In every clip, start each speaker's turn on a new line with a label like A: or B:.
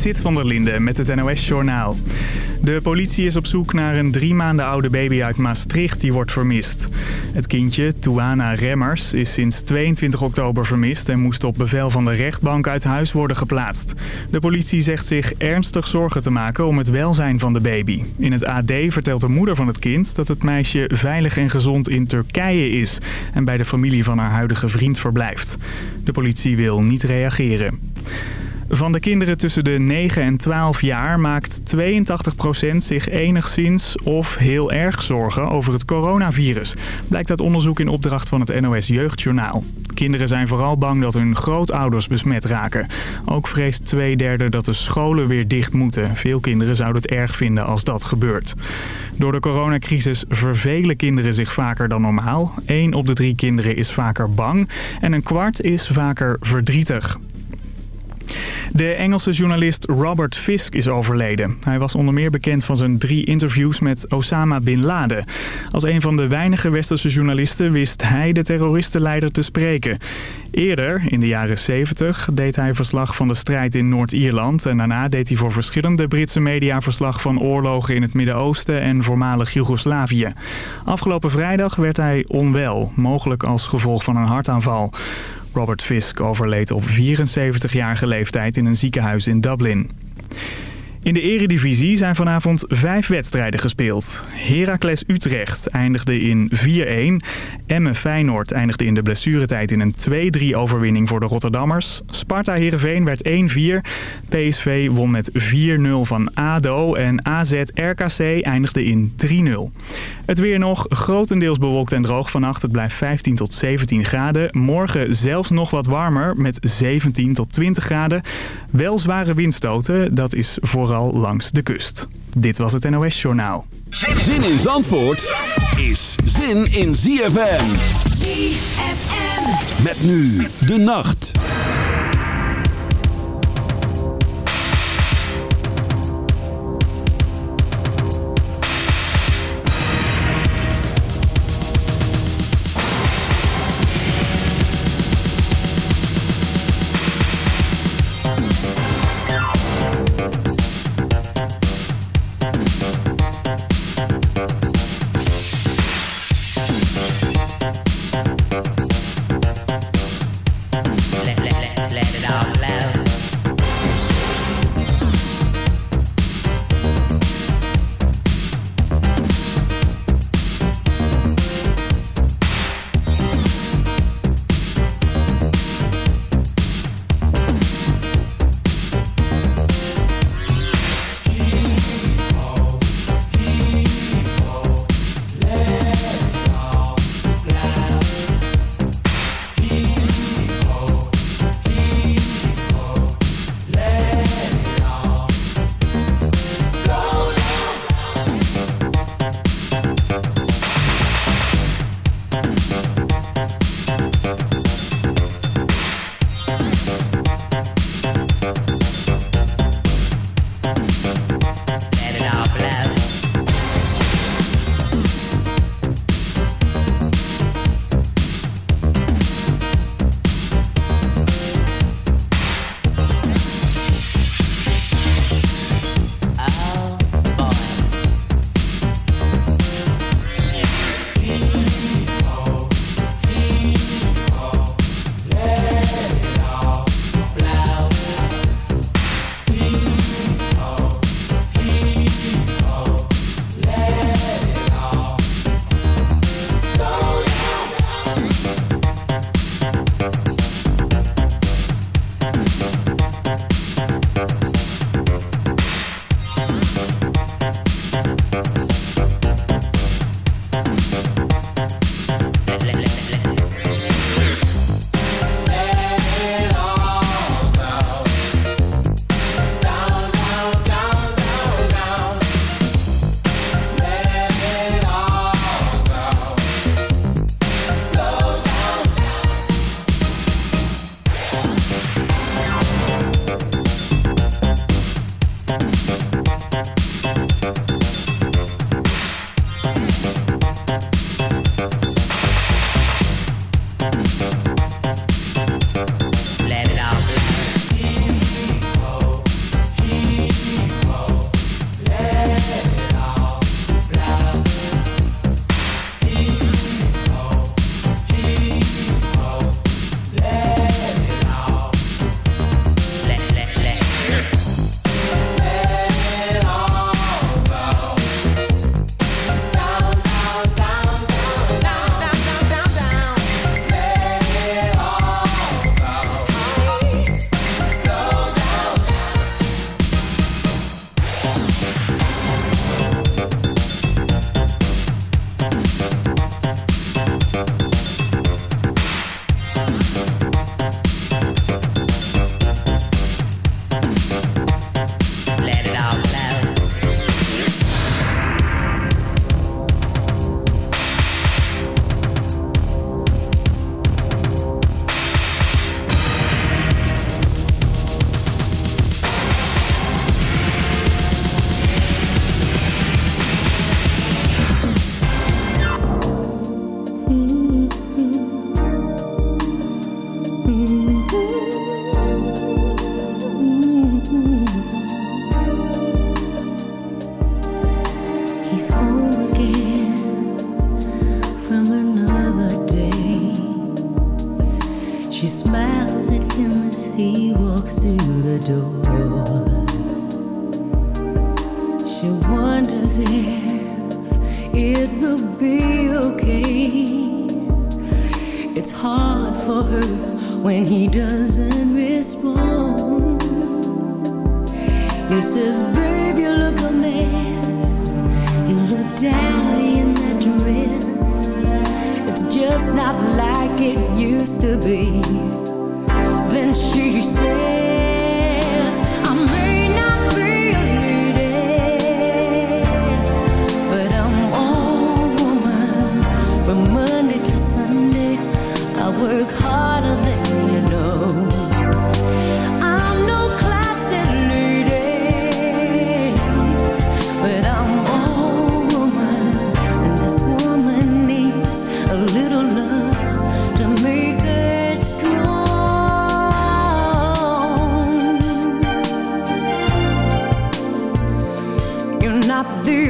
A: Sit van der Linde met het NOS-journaal. De politie is op zoek naar een drie maanden oude baby uit Maastricht die wordt vermist. Het kindje, Tuana Remmers, is sinds 22 oktober vermist... en moest op bevel van de rechtbank uit huis worden geplaatst. De politie zegt zich ernstig zorgen te maken om het welzijn van de baby. In het AD vertelt de moeder van het kind dat het meisje veilig en gezond in Turkije is... en bij de familie van haar huidige vriend verblijft. De politie wil niet reageren. Van de kinderen tussen de 9 en 12 jaar maakt 82% zich enigszins of heel erg zorgen over het coronavirus. Blijkt uit onderzoek in opdracht van het NOS Jeugdjournaal. Kinderen zijn vooral bang dat hun grootouders besmet raken. Ook vreest twee derde dat de scholen weer dicht moeten. Veel kinderen zouden het erg vinden als dat gebeurt. Door de coronacrisis vervelen kinderen zich vaker dan normaal. 1 op de drie kinderen is vaker bang en een kwart is vaker verdrietig. De Engelse journalist Robert Fisk is overleden. Hij was onder meer bekend van zijn drie interviews met Osama Bin Laden. Als een van de weinige westerse journalisten wist hij de terroristenleider te spreken. Eerder, in de jaren 70, deed hij verslag van de strijd in Noord-Ierland... en daarna deed hij voor verschillende Britse media verslag van oorlogen in het Midden-Oosten en voormalig Joegoslavië. Afgelopen vrijdag werd hij onwel, mogelijk als gevolg van een hartaanval. Robert Fisk overleed op 74-jarige leeftijd in een ziekenhuis in Dublin. In de eredivisie zijn vanavond vijf wedstrijden gespeeld. Heracles Utrecht eindigde in 4-1. Emme Feyenoord eindigde in de blessuretijd in een 2-3 overwinning voor de Rotterdammers. Sparta Heerenveen werd 1-4. PSV won met 4-0 van ADO en AZ RKC eindigde in 3-0. Het weer nog grotendeels bewolkt en droog vannacht. Het blijft 15 tot 17 graden. Morgen zelfs nog wat warmer met 17 tot 20 graden. Wel zware windstoten, dat is vooral langs de kust. Dit was het NOS Journaal.
B: Zin in Zandvoort is zin in ZFM.
C: ZFM.
B: Met nu de nacht.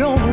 C: on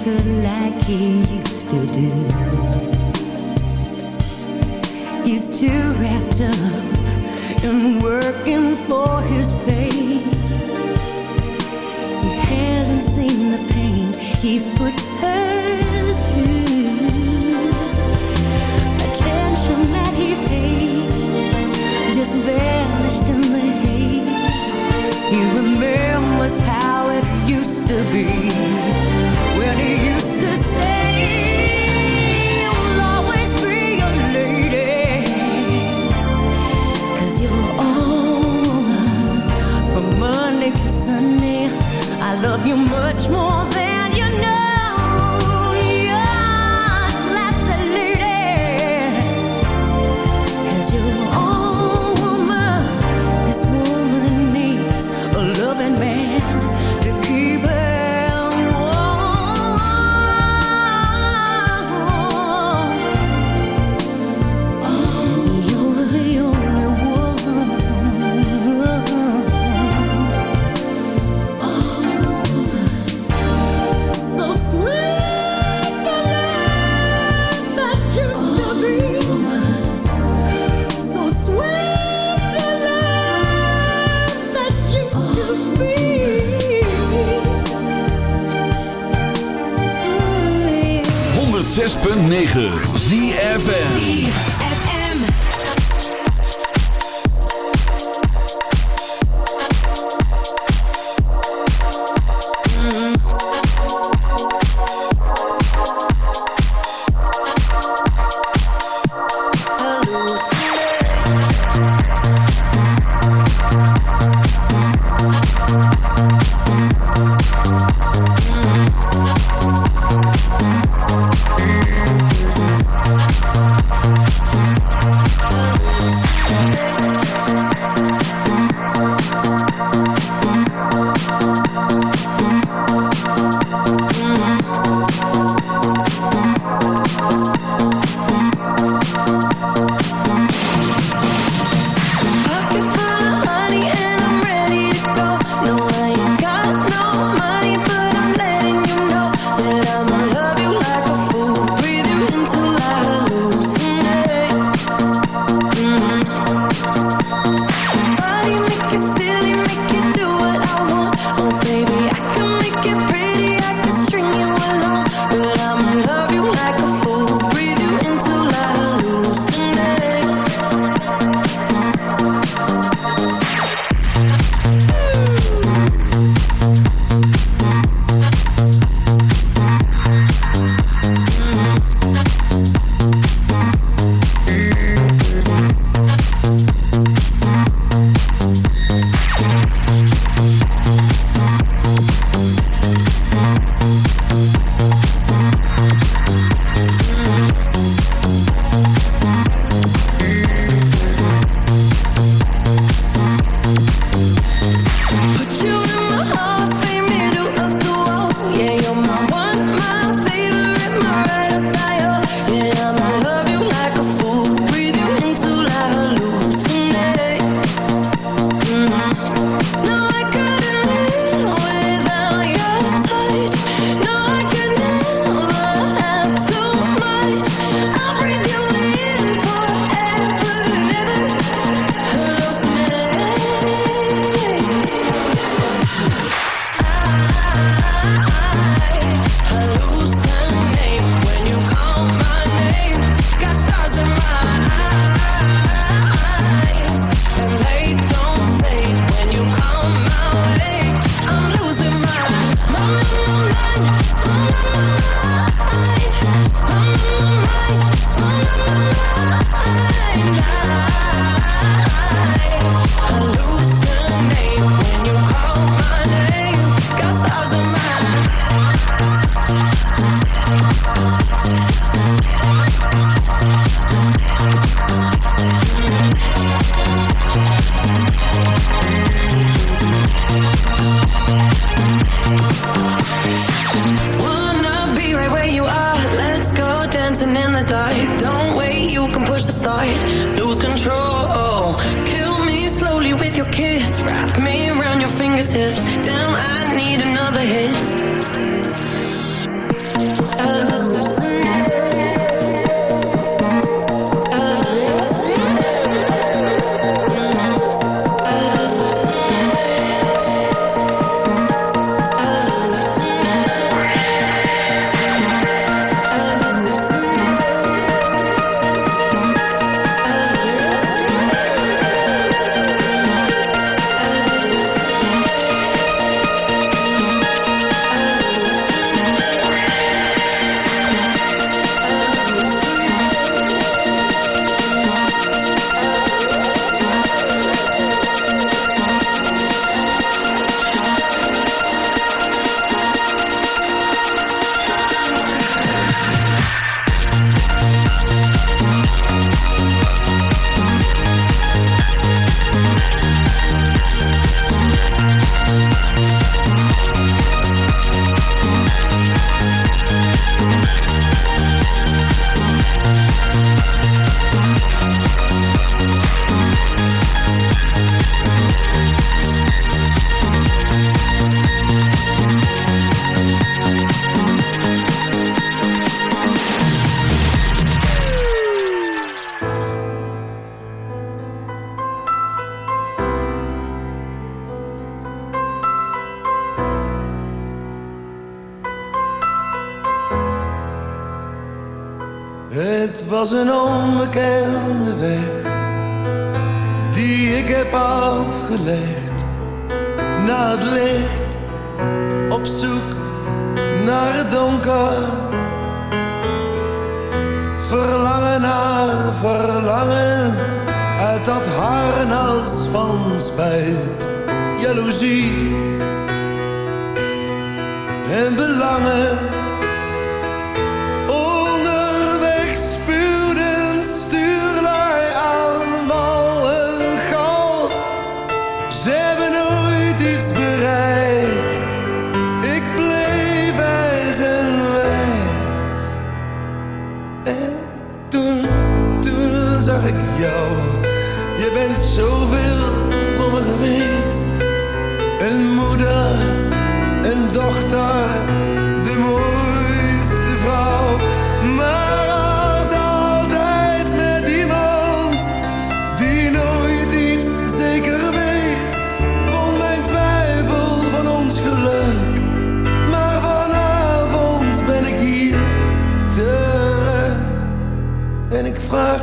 C: paper like he used to do. He's too wrapped up in working for his pay. He hasn't seen the pain he's put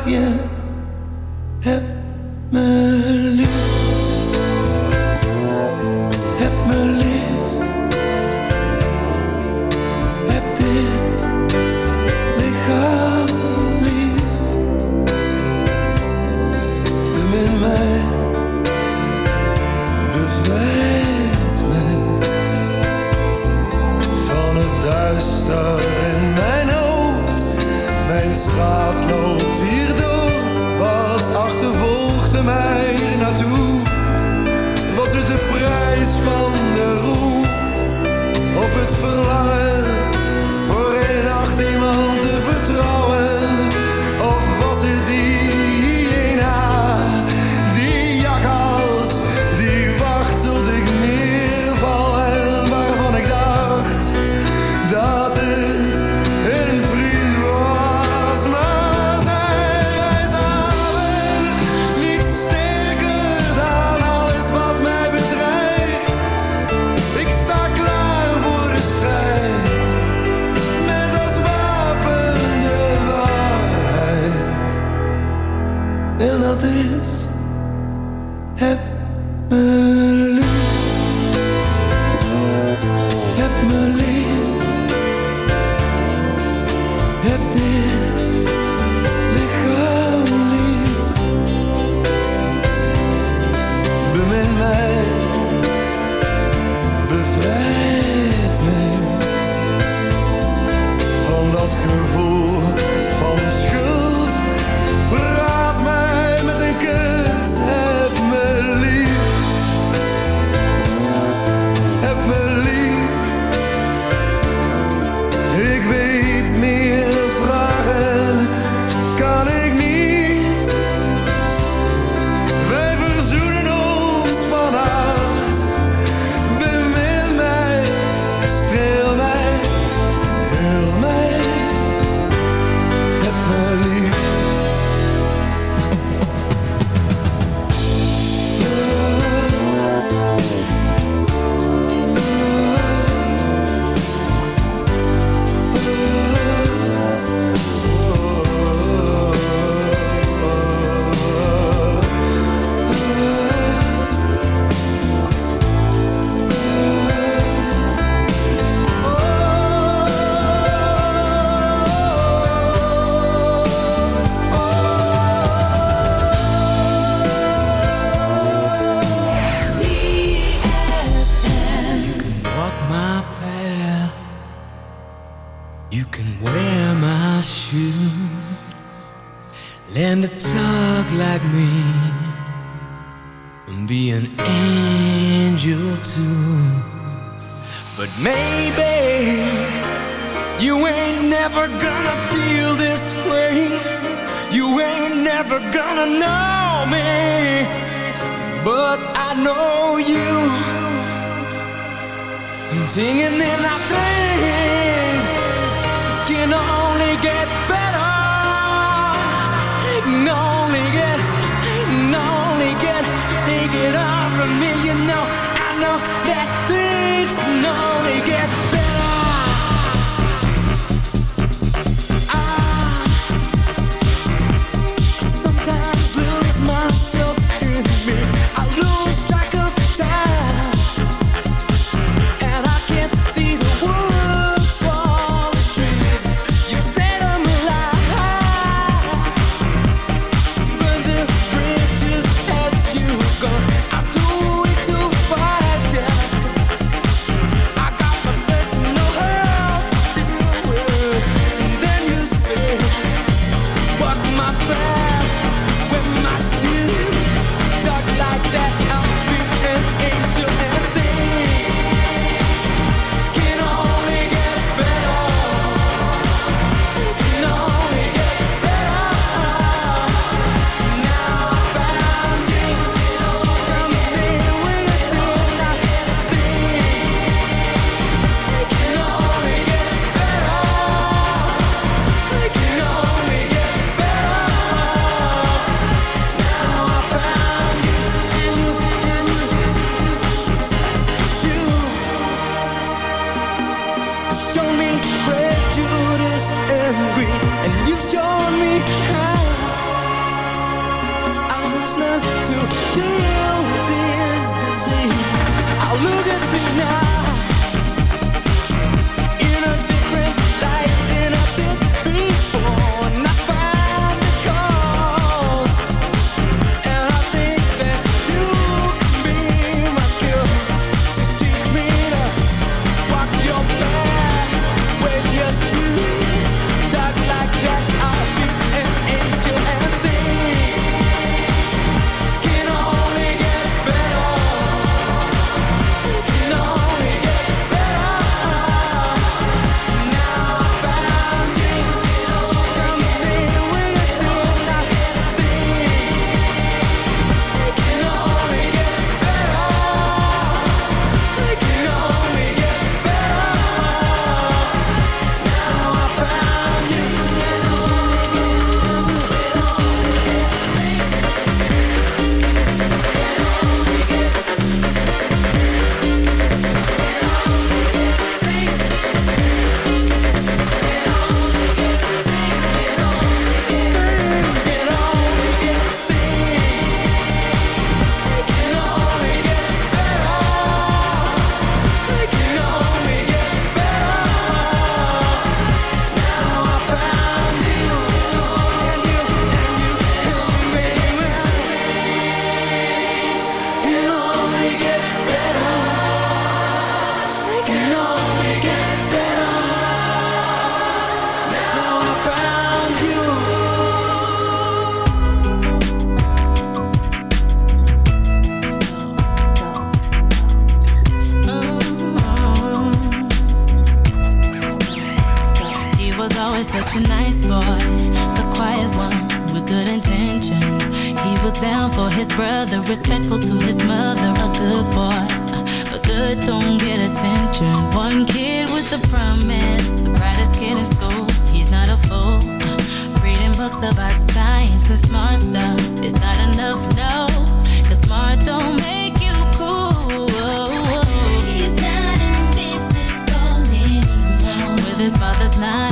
C: you.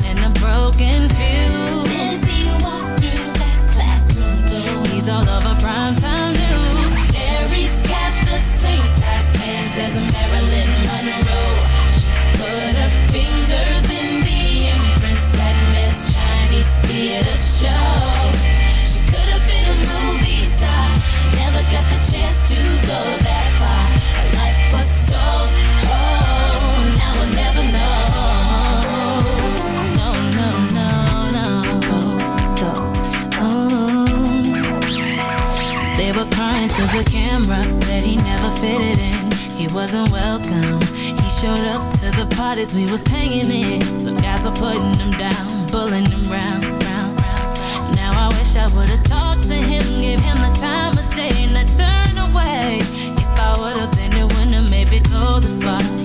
D: and a broken fuse. Fitted in. He wasn't welcome. He showed up to the parties we was hanging in. Some guys were putting him down, pulling him round, round, round. Now I wish I would've talked to him, give him the time of day, and I turn away. If I would've been the winner, maybe go the spot. He might've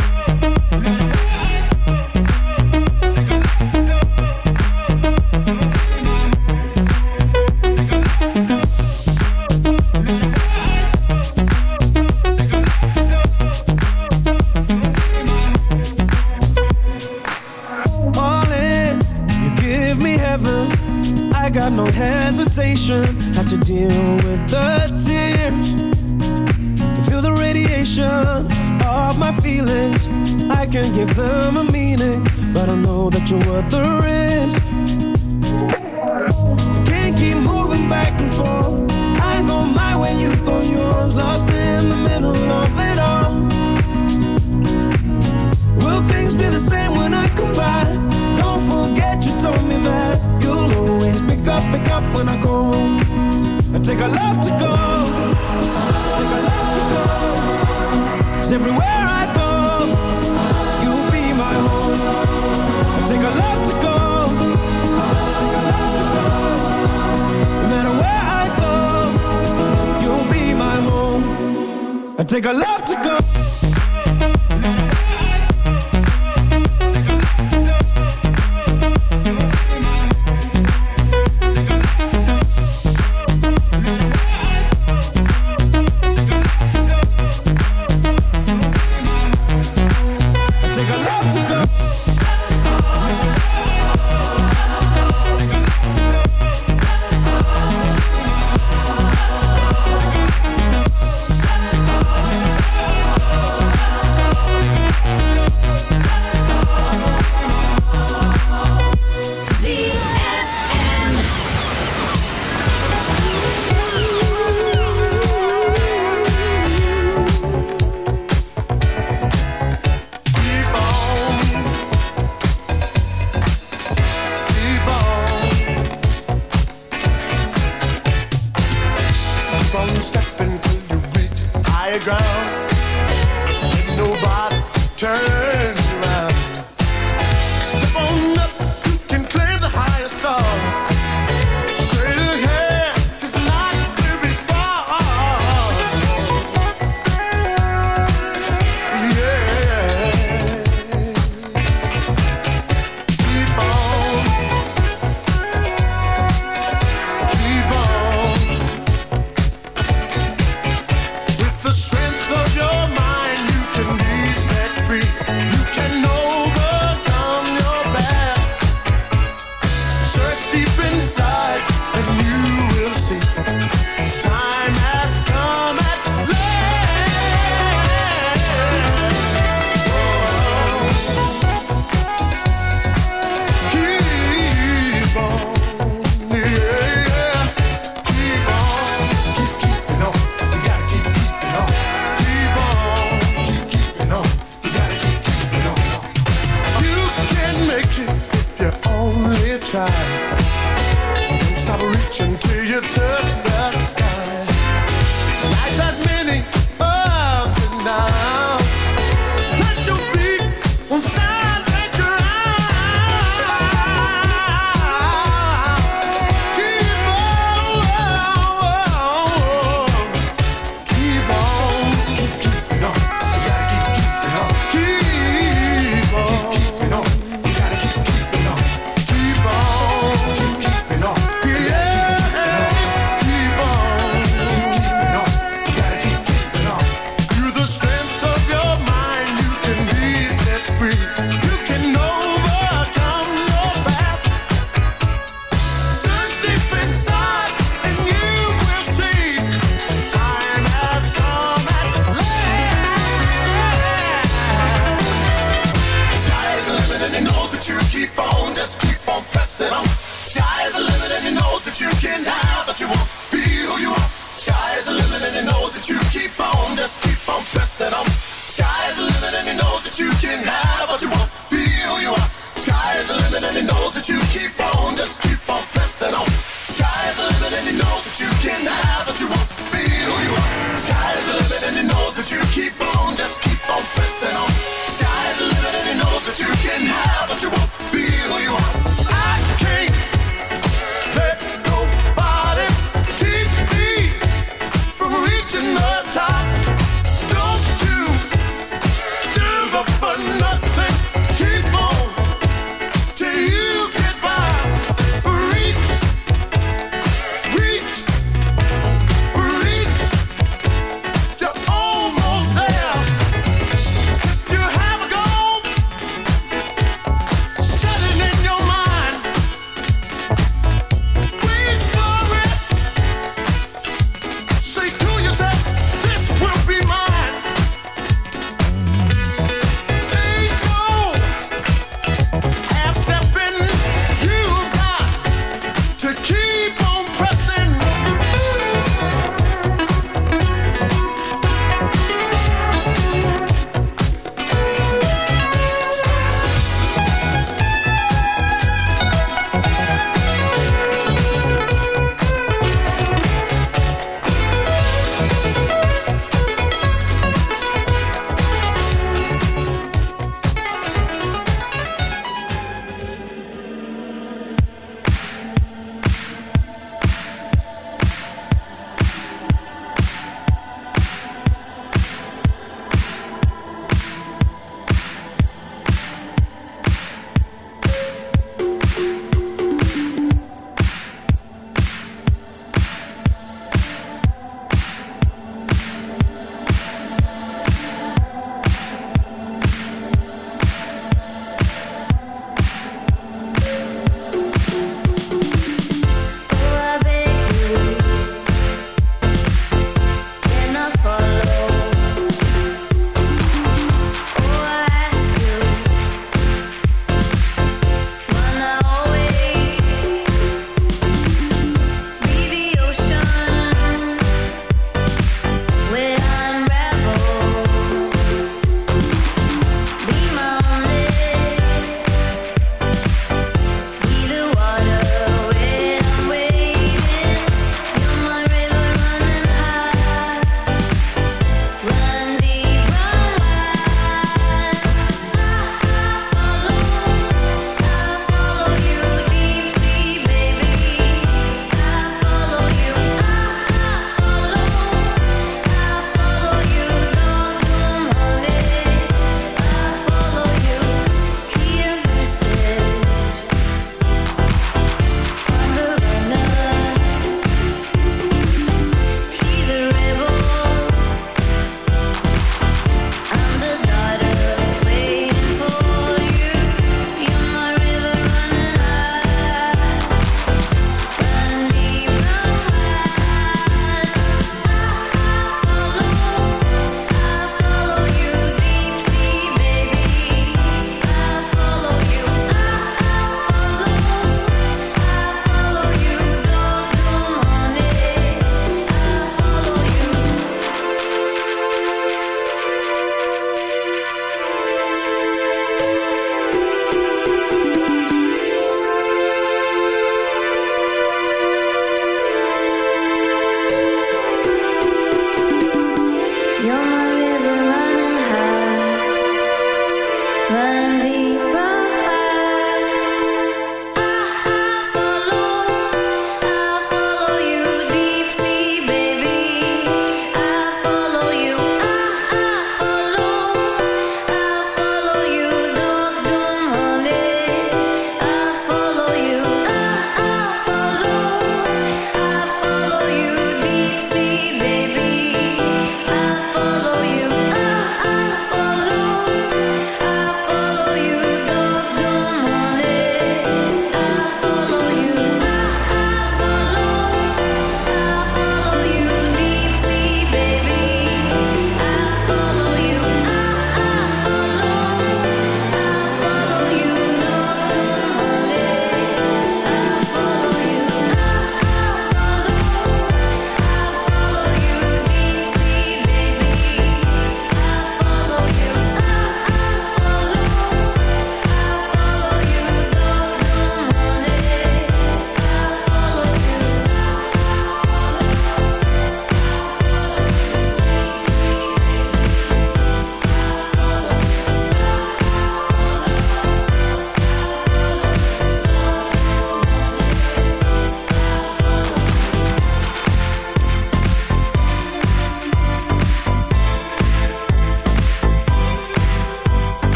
E: Take a love to go.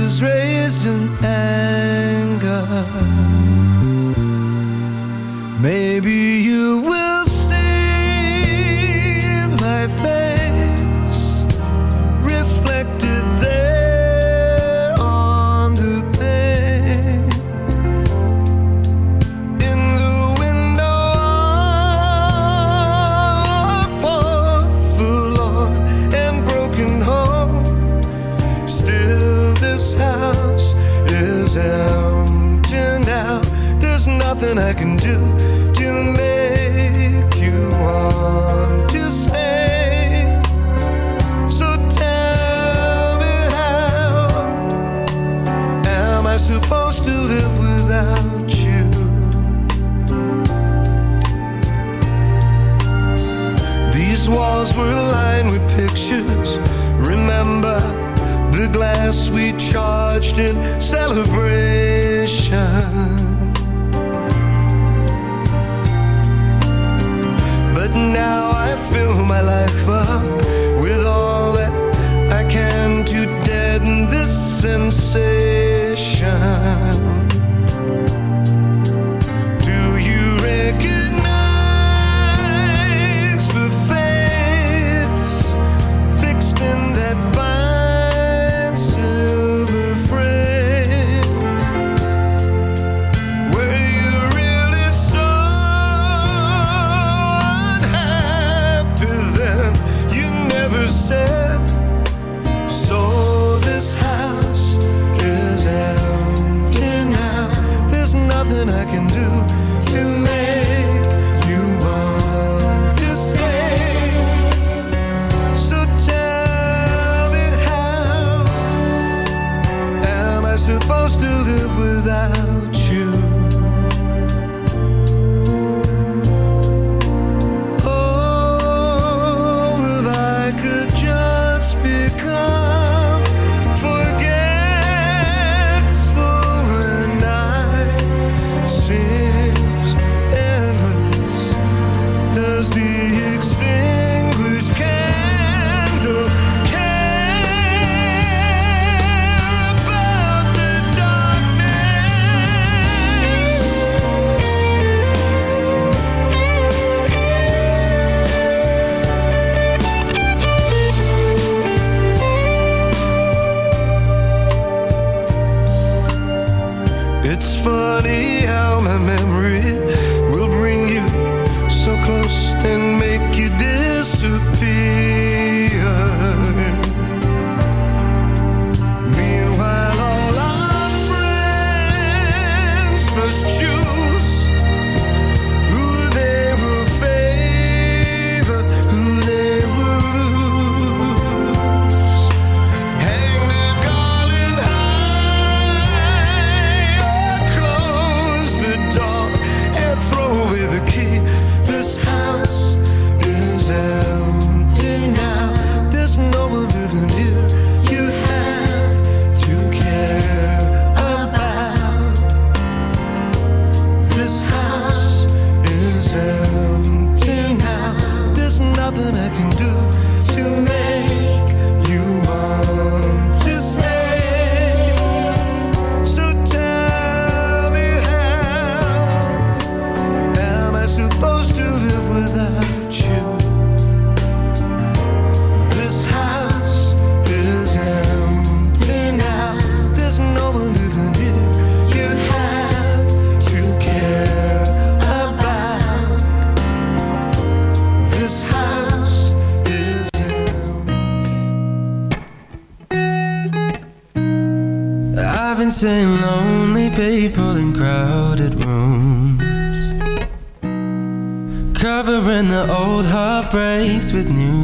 F: Is
G: raised. marched in celebration. But now I fill my life up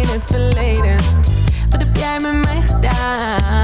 H: in het verleden. Wat heb jij met mij gedaan?